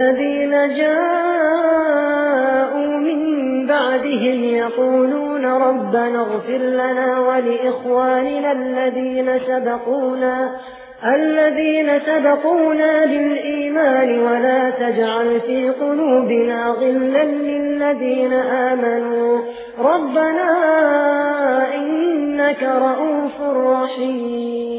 الذين جاءوا من بعدهم يقولون ربنا اغفر لنا ولإخواننا الذين سبقونا الذين سبقونا بالإيمان ولا تجعل في قلوبنا غلا للذين آمنوا. ربنا إنك رؤوف رحيم.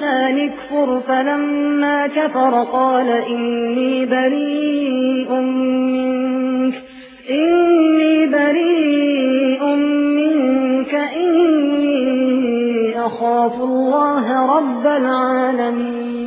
اكفر فلما كفر قال إني بريء منك إني بريء منك إني أخاف الله رب العالمين.